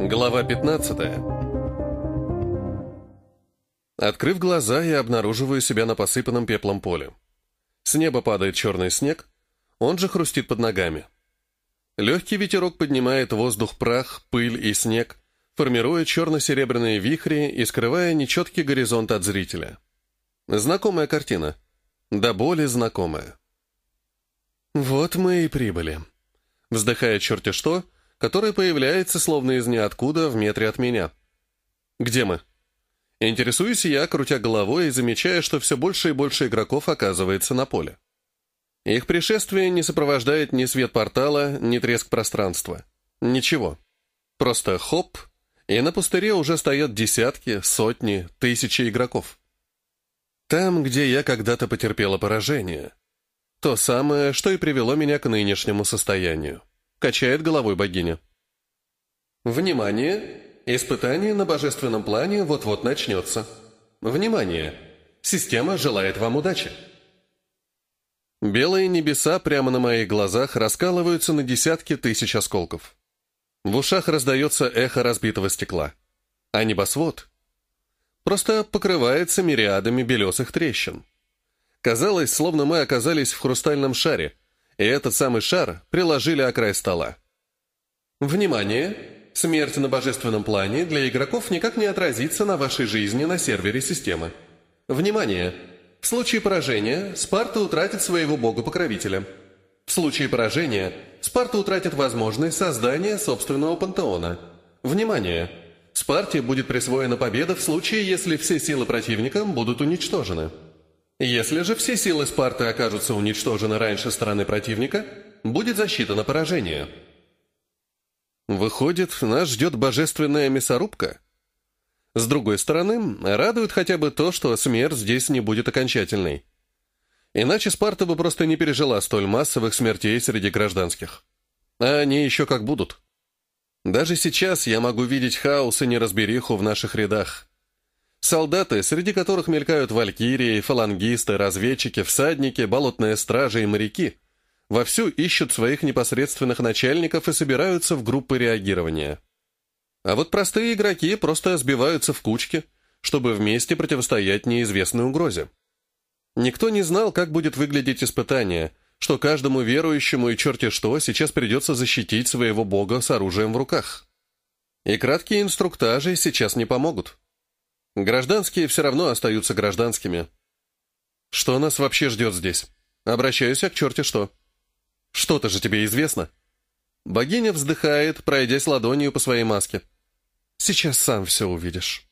Глава 15 Открыв глаза, я обнаруживаю себя на посыпанном пеплом поле. С неба падает черный снег, он же хрустит под ногами. Легкий ветерок поднимает воздух прах, пыль и снег, формируя черно-серебряные вихри и скрывая нечеткий горизонт от зрителя. Знакомая картина. Да более знакомая. Вот мы и прибыли. Вздыхая черти что, который появляется словно из ниоткуда в метре от меня. Где мы? Интересуюсь я, крутя головой и замечая, что все больше и больше игроков оказывается на поле. Их пришествие не сопровождает ни свет портала, ни треск пространства. Ничего. Просто хоп, и на пустыре уже стоят десятки, сотни, тысячи игроков. Там, где я когда-то потерпела поражение. То самое, что и привело меня к нынешнему состоянию. Качает головой богиня. Внимание! Испытание на божественном плане вот-вот начнется. Внимание! Система желает вам удачи. Белые небеса прямо на моих глазах раскалываются на десятки тысяч осколков. В ушах раздается эхо разбитого стекла. А небосвод просто покрывается мириадами белесых трещин. Казалось, словно мы оказались в хрустальном шаре, и этот самый шар приложили о край стола. Внимание! Смерть на божественном плане для игроков никак не отразится на вашей жизни на сервере системы. Внимание! В случае поражения Спарта утратит своего бога-покровителя. В случае поражения Спарта утратит возможность создания собственного пантеона. Внимание! Спарте будет присвоена победа в случае, если все силы противника будут уничтожены. Если же все силы Спарты окажутся уничтожены раньше стороны противника, будет засчитано поражение. Выходит, нас ждет божественная мясорубка? С другой стороны, радует хотя бы то, что смерть здесь не будет окончательной. Иначе Спарта бы просто не пережила столь массовых смертей среди гражданских. А они еще как будут. Даже сейчас я могу видеть хаос и неразбериху в наших рядах. Солдаты, среди которых мелькают валькирии, фалангисты, разведчики, всадники, болотные стражи и моряки, вовсю ищут своих непосредственных начальников и собираются в группы реагирования. А вот простые игроки просто сбиваются в кучки, чтобы вместе противостоять неизвестной угрозе. Никто не знал, как будет выглядеть испытание, что каждому верующему и черти что сейчас придется защитить своего бога с оружием в руках. И краткие инструктажи сейчас не помогут. Гражданские все равно остаются гражданскими. Что нас вообще ждет здесь? Обращаюсь я к черте что. Что-то же тебе известно. Богиня вздыхает, пройдясь ладонью по своей маске. Сейчас сам все увидишь.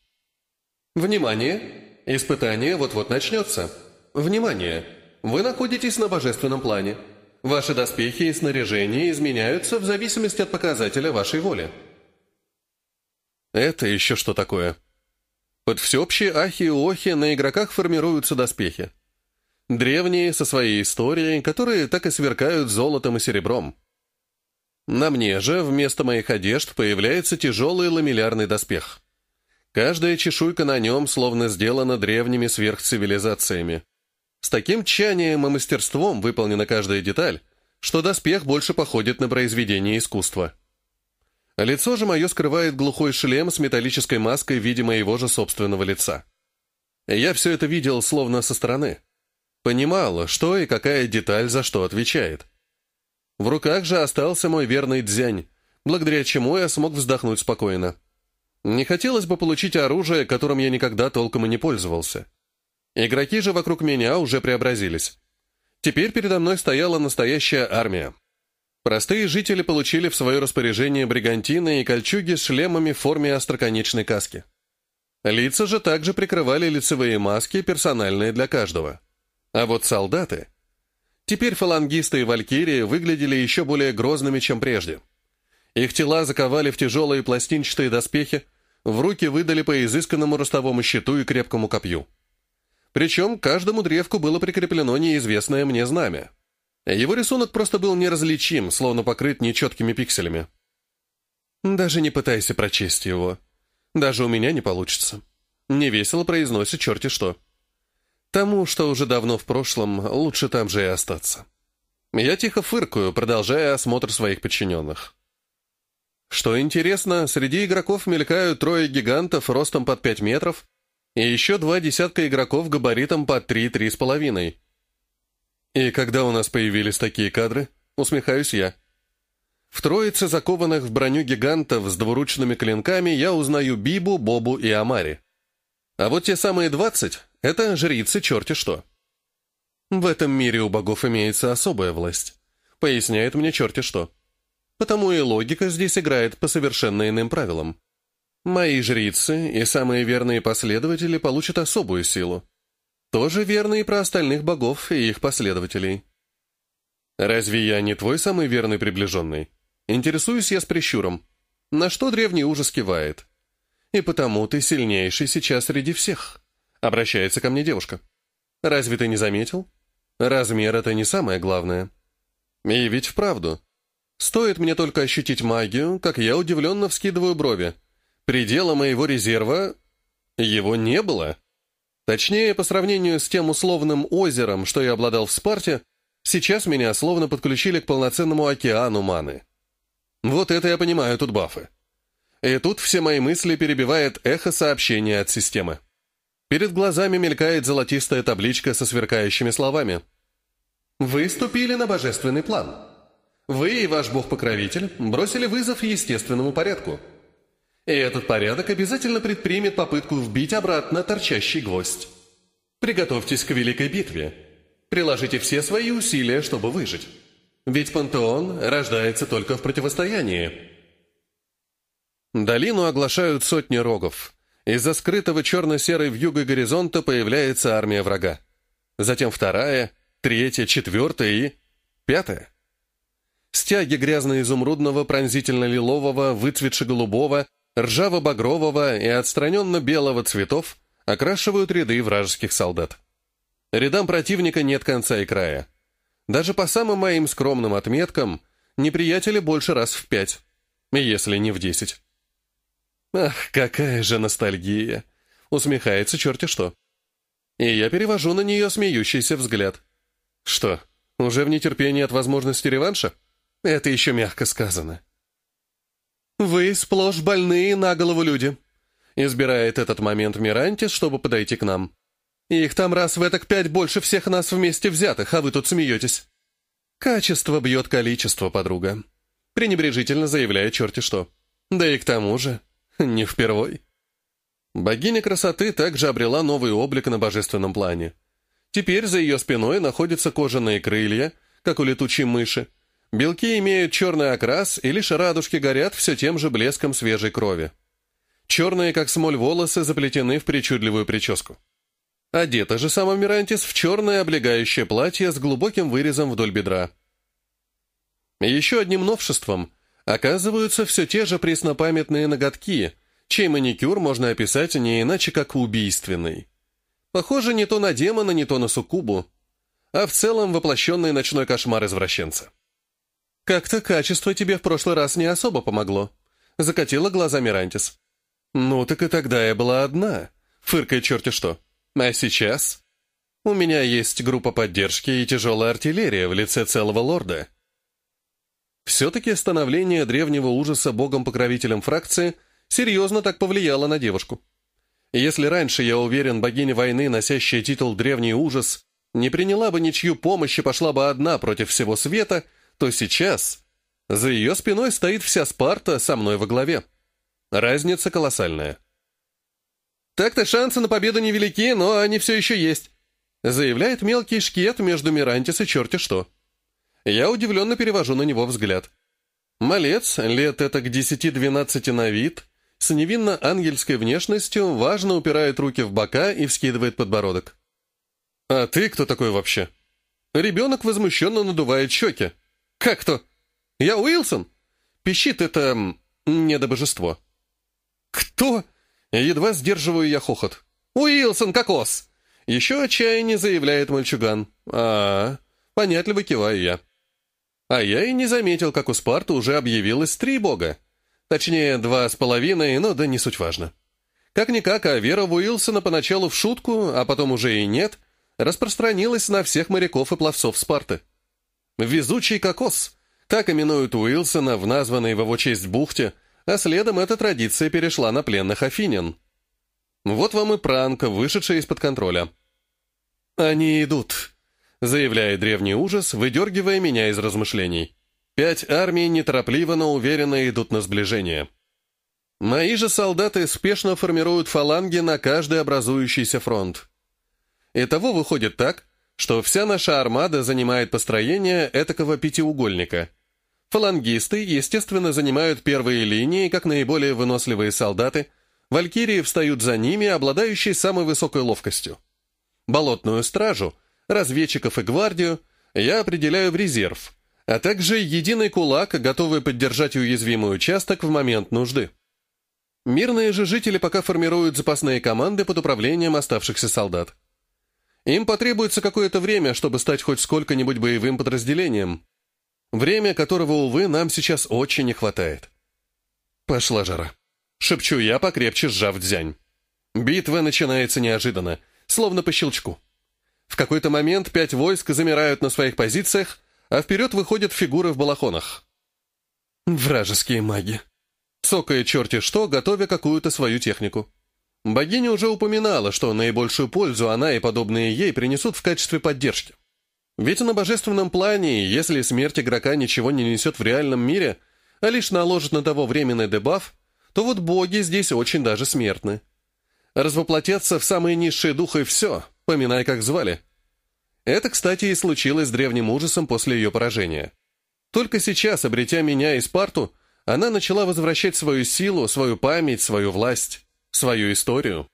Внимание! Испытание вот-вот начнется. Внимание! Вы находитесь на божественном плане. Ваши доспехи и снаряжение изменяются в зависимости от показателя вашей воли. Это еще что такое? Под всеобщие ахи и охи на игроках формируются доспехи. Древние, со своей историей, которые так и сверкают золотом и серебром. На мне же вместо моих одежд появляется тяжелый ламеллярный доспех. Каждая чешуйка на нем словно сделана древними сверхцивилизациями. С таким тщанием и мастерством выполнена каждая деталь, что доспех больше походит на произведение искусства. Лицо же мое скрывает глухой шлем с металлической маской в виде моего же собственного лица. Я все это видел словно со стороны. Понимал, что и какая деталь за что отвечает. В руках же остался мой верный дзянь, благодаря чему я смог вздохнуть спокойно. Не хотелось бы получить оружие, которым я никогда толком и не пользовался. Игроки же вокруг меня уже преобразились. Теперь передо мной стояла настоящая армия. Простые жители получили в свое распоряжение бригантины и кольчуги с шлемами в форме остроконечной каски. Лица же также прикрывали лицевые маски, персональные для каждого. А вот солдаты... Теперь фалангисты и валькирии выглядели еще более грозными, чем прежде. Их тела заковали в тяжелые пластинчатые доспехи, в руки выдали по изысканному ростовому щиту и крепкому копью. Причем каждому древку было прикреплено неизвестное мне знамя. Его рисунок просто был неразличим, словно покрыт нечеткими пикселями. Даже не пытайся прочесть его. Даже у меня не получится. Невесело произносит черти что. Тому, что уже давно в прошлом, лучше там же и остаться. Я тихо фыркаю, продолжая осмотр своих подчиненных. Что интересно, среди игроков мелькают трое гигантов ростом под 5 метров и еще два десятка игроков габаритом под 3-3,5. И когда у нас появились такие кадры, усмехаюсь я. В троице закованных в броню гигантов с двуручными клинками я узнаю Бибу, Бобу и Амари. А вот те самые двадцать — это жрицы черти что. В этом мире у богов имеется особая власть. Поясняет мне черти что. Потому и логика здесь играет по совершенно иным правилам. Мои жрицы и самые верные последователи получат особую силу. Тоже верно и про остальных богов и их последователей. Разве я не твой самый верный приближенный? Интересуюсь я с прищуром. На что древний ужас кивает. И потому ты сильнейший сейчас среди всех. Обращается ко мне девушка. Разве ты не заметил? Размер — это не самое главное. И ведь вправду. Стоит мне только ощутить магию, как я удивленно вскидываю брови. Предела моего резерва... Его не было. Точнее, по сравнению с тем условным озером, что я обладал в Спарте, сейчас меня словно подключили к полноценному океану маны. Вот это я понимаю, тут бафы. И тут все мои мысли перебивает эхо сообщения от системы. Перед глазами мелькает золотистая табличка со сверкающими словами. «Вы ступили на божественный план. Вы и ваш бог-покровитель бросили вызов естественному порядку. И этот порядок обязательно предпримет попытку вбить обратно торчащий гвоздь. Приготовьтесь к великой битве. Приложите все свои усилия, чтобы выжить. Ведь пантеон рождается только в противостоянии». Долину оглашают сотни рогов. Из-за скрытого черно-серой вьюгой горизонта появляется армия врага. Затем вторая, третья, четвертая и... пятая. Стяги грязно-изумрудного, пронзительно-лилового, выцветше-голубого, ржаво-багрового и отстраненно-белого цветов окрашивают ряды вражеских солдат. Рядам противника нет конца и края. Даже по самым моим скромным отметкам, неприятели больше раз в пять, если не в десять. Ах, какая же ностальгия! Усмехается черти что. И я перевожу на нее смеющийся взгляд. Что, уже в нетерпении от возможности реванша? Это еще мягко сказано. «Вы сплошь больные на голову люди», — избирает этот момент Мирантис, чтобы подойти к нам. «Их там раз в этак пять больше всех нас вместе взятых, а вы тут смеетесь». «Качество бьет количество, подруга», — пренебрежительно заявляет черти что. «Да и к тому же, Не впервой. Богиня красоты также обрела новый облик на божественном плане. Теперь за ее спиной находятся кожаные крылья, как у летучей мыши. Белки имеют черный окрас, и лишь радужки горят все тем же блеском свежей крови. Черные, как смоль, волосы заплетены в причудливую прическу. Одета же сама Мирантис в черное облегающее платье с глубоким вырезом вдоль бедра. Еще одним новшеством оказываются все те же преснопамятные ноготки, чей маникюр можно описать не иначе, как убийственный. Похоже не то на демона, не то на суккубу, а в целом воплощенный ночной кошмар извращенца. «Как-то качество тебе в прошлый раз не особо помогло», — закатила глаза Мирантис. «Ну, так и тогда я была одна», — фыркает черти что. «А сейчас?» «У меня есть группа поддержки и тяжелая артиллерия в лице целого лорда». Все-таки становление древнего ужаса богом-покровителем фракции серьезно так повлияло на девушку. Если раньше, я уверен, богиня войны, носящая титул «Древний ужас», не приняла бы ничью помощи, пошла бы одна против всего света, то сейчас за ее спиной стоит вся Спарта со мной во главе. Разница колоссальная. «Так-то шансы на победу невелики, но они все еще есть», заявляет мелкий шкет между Мирантис и черти что. Я удивленно перевожу на него взгляд. Малец, лет это к десяти-двенадцати на вид, с невинно ангельской внешностью, важно упирает руки в бока и вскидывает подбородок. «А ты кто такой вообще?» Ребенок возмущенно надувает щеки. «Как кто? Я Уилсон?» Пищит это... недобожество. «Кто?» Едва сдерживаю я хохот. «Уилсон, кокос!» Еще отчаяние заявляет мальчуган. а, -а, -а понятливо киваю я. А я и не заметил, как у Спарта уже объявилось три бога. Точнее, два с половиной, но да не суть важно. Как-никак, а вера в Уилсона поначалу в шутку, а потом уже и нет, распространилась на всех моряков и пловцов Спарты. «Везучий кокос», так именуют Уилсона в названной в его честь бухте, а следом эта традиция перешла на пленных афинян. Вот вам и пранк, вышедший из-под контроля. «Они идут», — заявляет древний ужас, выдергивая меня из размышлений. Пять армий неторопливо, но уверенно идут на сближение. Мои же солдаты спешно формируют фаланги на каждый образующийся фронт. Итого выходит так, что вся наша армада занимает построение этакого пятиугольника. Фалангисты, естественно, занимают первые линии, как наиболее выносливые солдаты, валькирии встают за ними, обладающие самой высокой ловкостью. Болотную стражу, разведчиков и гвардию я определяю в резерв, а также единый кулак, готовый поддержать уязвимый участок в момент нужды. Мирные же жители пока формируют запасные команды под управлением оставшихся солдат. Им потребуется какое-то время, чтобы стать хоть сколько-нибудь боевым подразделением. Время, которого, увы, нам сейчас очень не хватает. Пошла жара. Шепчу я, покрепче сжав дзянь. Битва начинается неожиданно, словно по щелчку. В какой-то момент пять войск замирают на своих позициях, а вперед выходят фигуры в балахонах. Вражеские маги. Цокая черти что, готовя какую-то свою технику. Богиня уже упоминала, что наибольшую пользу она и подобные ей принесут в качестве поддержки. Ведь на божественном плане, если смерть игрока ничего не несет в реальном мире, а лишь наложит на того временный дебаф, то вот боги здесь очень даже смертны. Развоплотятся в самые низшие духи и все, поминай, как звали. Это, кстати, и случилось с древним ужасом после ее поражения. Только сейчас, обретя меня и Спарту, она начала возвращать свою силу, свою память, свою власть свою историю.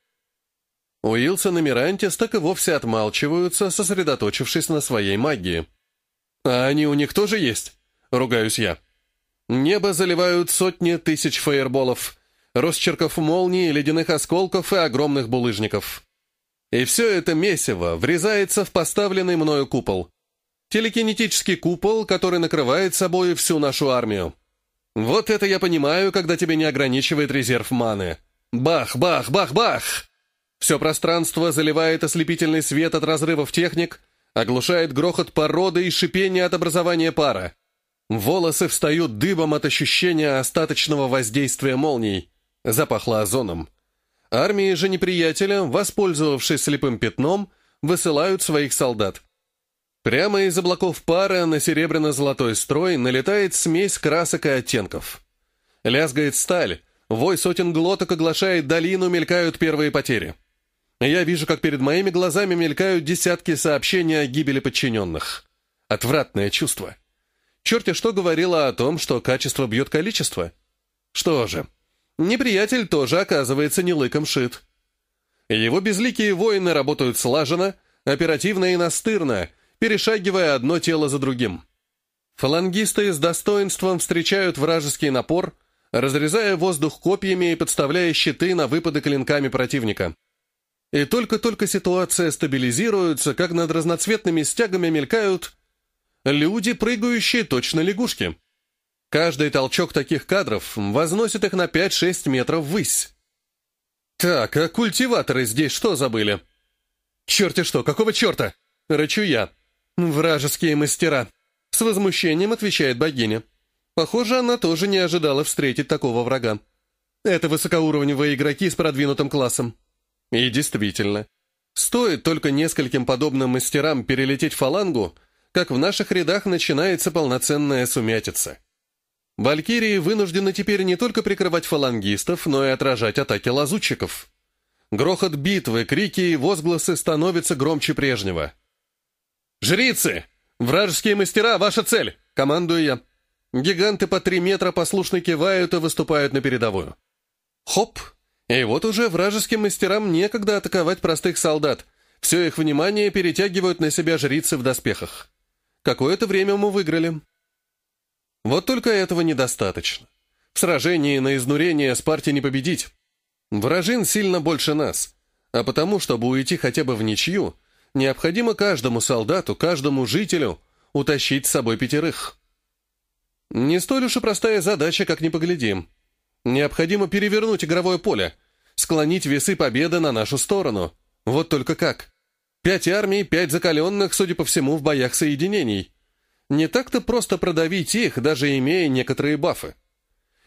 Уилсон и Мирантис так и вовсе отмалчиваются, сосредоточившись на своей магии. «А они у них тоже есть?» — ругаюсь я. Небо заливают сотни тысяч фаерболов, росчерков молний, ледяных осколков и огромных булыжников. И все это месиво врезается в поставленный мною купол. Телекинетический купол, который накрывает собой всю нашу армию. Вот это я понимаю, когда тебе не ограничивает резерв маны. Бах, бах, бах, бах! Все пространство заливает ослепительный свет от разрывов техник, оглушает грохот породы и шипение от образования пара. Волосы встают дыбом от ощущения остаточного воздействия молний. Запахло озоном. Армии же неприятеля, воспользовавшись слепым пятном, высылают своих солдат. Прямо из облаков пара на серебряно-золотой строй налетает смесь красок и оттенков. Лязгает сталь, Вой сотен глоток оглашает долину, мелькают первые потери. Я вижу, как перед моими глазами мелькают десятки сообщений о гибели подчиненных. Отвратное чувство. Черти что говорило о том, что качество бьет количество? Что же, неприятель тоже оказывается не лыком шит. Его безликие воины работают слаженно, оперативно и настырно, перешагивая одно тело за другим. Фалангисты с достоинством встречают вражеский напор, разрезая воздух копьями и подставляя щиты на выпады клинками противника. И только-только ситуация стабилизируется, как над разноцветными стягами мелькают люди, прыгающие точно лягушки. Каждый толчок таких кадров возносит их на 5-6 метров ввысь. «Так, а культиваторы здесь что забыли?» «Черти что, какого черта?» — рычу я. «Вражеские мастера!» — с возмущением отвечает богиня. Похоже, она тоже не ожидала встретить такого врага. Это высокоуровневые игроки с продвинутым классом. И действительно, стоит только нескольким подобным мастерам перелететь фалангу, как в наших рядах начинается полноценная сумятица. Валькирии вынуждены теперь не только прикрывать фалангистов, но и отражать атаки лазутчиков. Грохот битвы, крики и возгласы становятся громче прежнего. «Жрицы! Вражеские мастера, ваша цель!» — командую я. Гиганты по три метра послушно кивают и выступают на передовую. Хоп! И вот уже вражеским мастерам некогда атаковать простых солдат. Все их внимание перетягивают на себя жрицы в доспехах. Какое-то время мы выиграли. Вот только этого недостаточно. В сражении на изнурение Спарте не победить. Вражин сильно больше нас. А потому, чтобы уйти хотя бы в ничью, необходимо каждому солдату, каждому жителю утащить с собой пятерых. Не столь уж и простая задача, как ни поглядим. Необходимо перевернуть игровое поле, склонить весы победы на нашу сторону. Вот только как? Пять армий, пять закаленных, судя по всему, в боях соединений. Не так-то просто продавить их, даже имея некоторые бафы.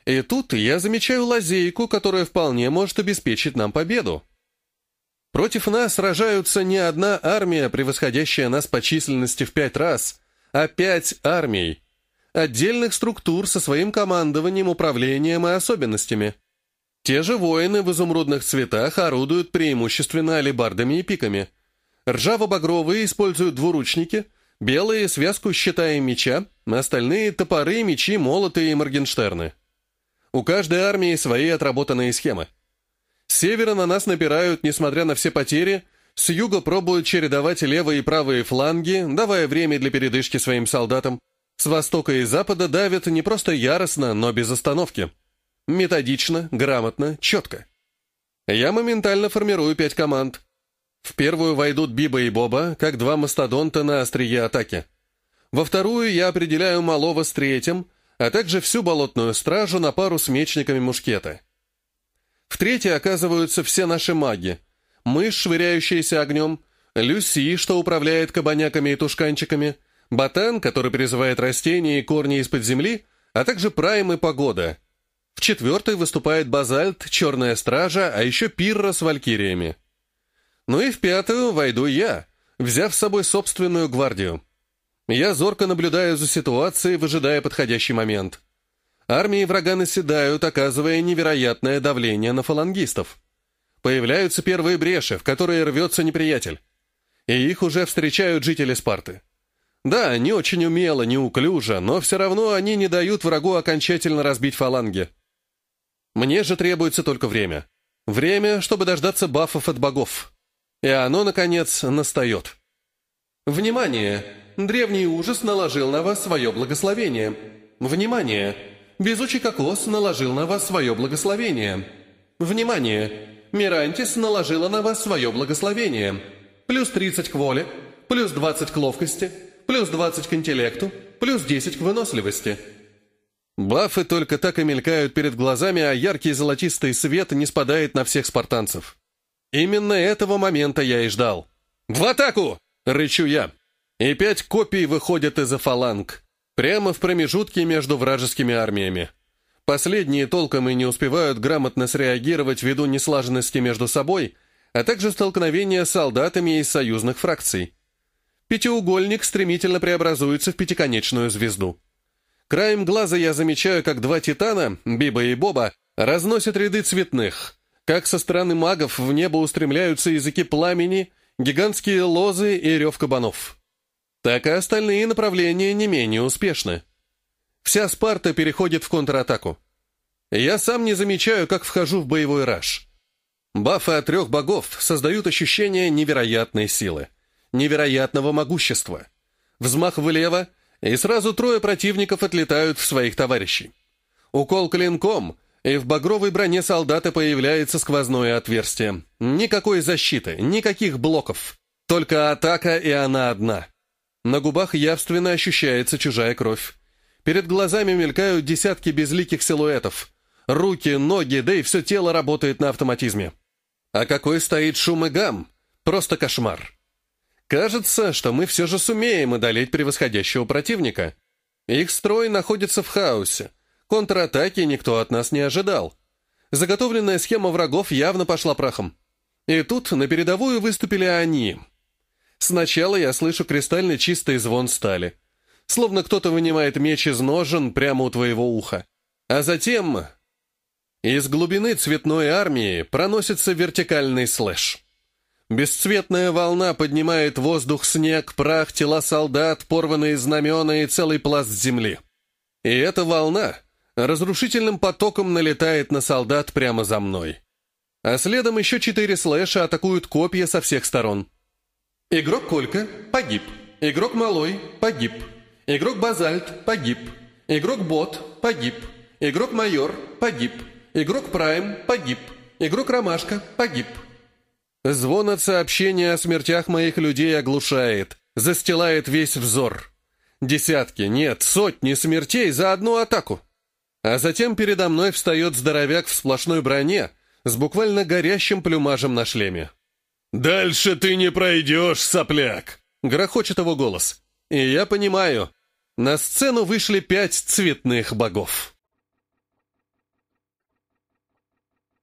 И тут я замечаю лазейку, которая вполне может обеспечить нам победу. Против нас сражаются не одна армия, превосходящая нас по численности в пять раз, а пять армий. Отдельных структур со своим командованием, управлением и особенностями. Те же воины в изумрудных цветах орудуют преимущественно алебардами и пиками. Ржаво-багровые используют двуручники, белые — связку щита и меча, остальные — топоры, мечи, молоты и моргенштерны. У каждой армии свои отработанные схемы. С севера на нас напирают, несмотря на все потери, с юга пробуют чередовать левые и правые фланги, давая время для передышки своим солдатам. С востока и запада давят не просто яростно, но без остановки. Методично, грамотно, четко. Я моментально формирую пять команд. В первую войдут Биба и Боба, как два мастодонта на острие атаки. Во вторую я определяю малого с третьим, а также всю болотную стражу на пару с мечниками мушкета. В третьей оказываются все наши маги. Мышь, швыряющаяся огнем, Люси, что управляет кабаняками и тушканчиками, Ботан, который призывает растения и корни из-под земли, а также Прайм и Погода. В четвертой выступает Базальт, Черная Стража, а еще Пирра с Валькириями. Ну и в пятую войду я, взяв с собой собственную гвардию. Я зорко наблюдаю за ситуацией, выжидая подходящий момент. Армии врага наседают, оказывая невероятное давление на фалангистов. Появляются первые бреши, в которые рвется неприятель. И их уже встречают жители Спарты. Да, не очень умело, неуклюже, но все равно они не дают врагу окончательно разбить фаланги. Мне же требуется только время. Время, чтобы дождаться бафов от богов. И оно, наконец, настает. Внимание! Древний ужас наложил на вас свое благословение. Внимание! Безучий кокос наложил на вас свое благословение. Внимание! Мирантис наложила на вас свое благословение. Плюс 30 к воле, плюс 20 к ловкости, плюс 20 к интеллекту, плюс 10 к выносливости. Бафы только так и мелькают перед глазами, а яркий золотистый свет не спадает на всех спартанцев. Именно этого момента я и ждал. «В атаку!» — рычу я. И пять копий выходят из-за фаланг. Прямо в промежутке между вражескими армиями. Последние толком и не успевают грамотно среагировать ввиду неслаженности между собой, а также столкновения с солдатами из союзных фракций. Пятиугольник стремительно преобразуется в пятиконечную звезду. Краем глаза я замечаю, как два титана, Биба и Боба, разносят ряды цветных, как со стороны магов в небо устремляются языки пламени, гигантские лозы и рев кабанов так и остальные направления не менее успешны. Вся Спарта переходит в контратаку. Я сам не замечаю, как вхожу в боевой раж. Бафы от трех богов создают ощущение невероятной силы, невероятного могущества. Взмах влево, и сразу трое противников отлетают в своих товарищей. Укол клинком, и в багровой броне солдата появляется сквозное отверстие. Никакой защиты, никаких блоков. Только атака, и она одна. На губах явственно ощущается чужая кровь. Перед глазами мелькают десятки безликих силуэтов. Руки, ноги, да и все тело работает на автоматизме. А какой стоит шум и гам? Просто кошмар. Кажется, что мы все же сумеем одолеть превосходящего противника. Их строй находится в хаосе. Контратаки никто от нас не ожидал. Заготовленная схема врагов явно пошла прахом. И тут на передовую выступили они — Сначала я слышу кристально чистый звон стали. Словно кто-то вынимает меч из ножен прямо у твоего уха. А затем... Из глубины цветной армии проносится вертикальный слэш. Бесцветная волна поднимает воздух, снег, прах, тела солдат, порванные знамена и целый пласт земли. И эта волна разрушительным потоком налетает на солдат прямо за мной. А следом еще четыре слэша атакуют копья со всех сторон. Игрок Колька погиб. Игрок Малой погиб. Игрок Базальт погиб. Игрок Бот погиб. Игрок Майор погиб. Игрок Прайм погиб. Игрок Ромашка погиб. Звон от сообщения о смертях моих людей оглушает, застилает весь взор. Десятки, нет, сотни смертей за одну атаку. А затем передо мной встает здоровяк в сплошной броне с буквально горящим плюмажем на шлеме. «Дальше ты не пройдешь, сопляк!» — грохочет его голос. И я понимаю, на сцену вышли пять цветных богов.